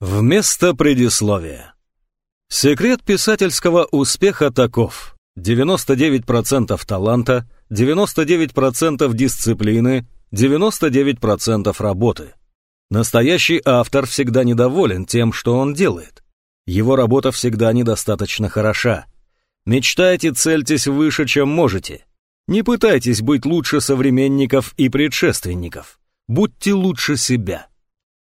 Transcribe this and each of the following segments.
Вместо предисловия. Секрет писательского успеха таков. 99% таланта, 99% дисциплины, 99% работы. Настоящий автор всегда недоволен тем, что он делает. Его работа всегда недостаточно хороша. Мечтайте, цельтесь выше, чем можете. Не пытайтесь быть лучше современников и предшественников. Будьте лучше себя.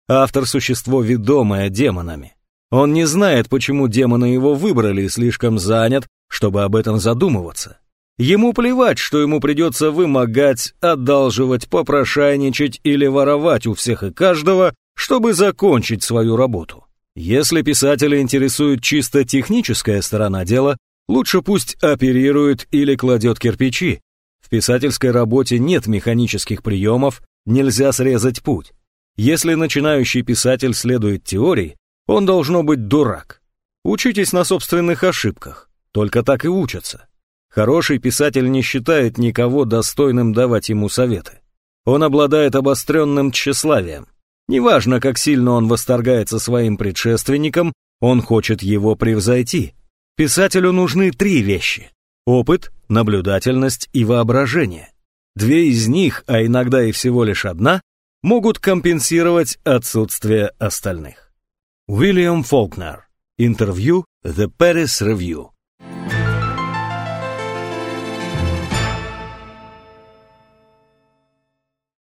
Автор – существо, ведомое демонами. Он не знает, почему демоны его выбрали и слишком занят, чтобы об этом задумываться. Ему плевать, что ему придется вымогать, одалживать, попрошайничать или воровать у всех и каждого, чтобы закончить свою работу. Если писателя интересует чисто техническая сторона дела, лучше пусть оперирует или кладет кирпичи. В писательской работе нет механических приемов, нельзя срезать путь. Если начинающий писатель следует теории, он должно быть дурак. Учитесь на собственных ошибках, только так и учатся. Хороший писатель не считает никого достойным давать ему советы. Он обладает обостренным тщеславием. Неважно, как сильно он восторгается своим предшественником, он хочет его превзойти. Писателю нужны три вещи – опыт, наблюдательность и воображение. Две из них, а иногда и всего лишь одна, могут компенсировать отсутствие остальных. Уильям Фолкнер. Интервью The Paris Review.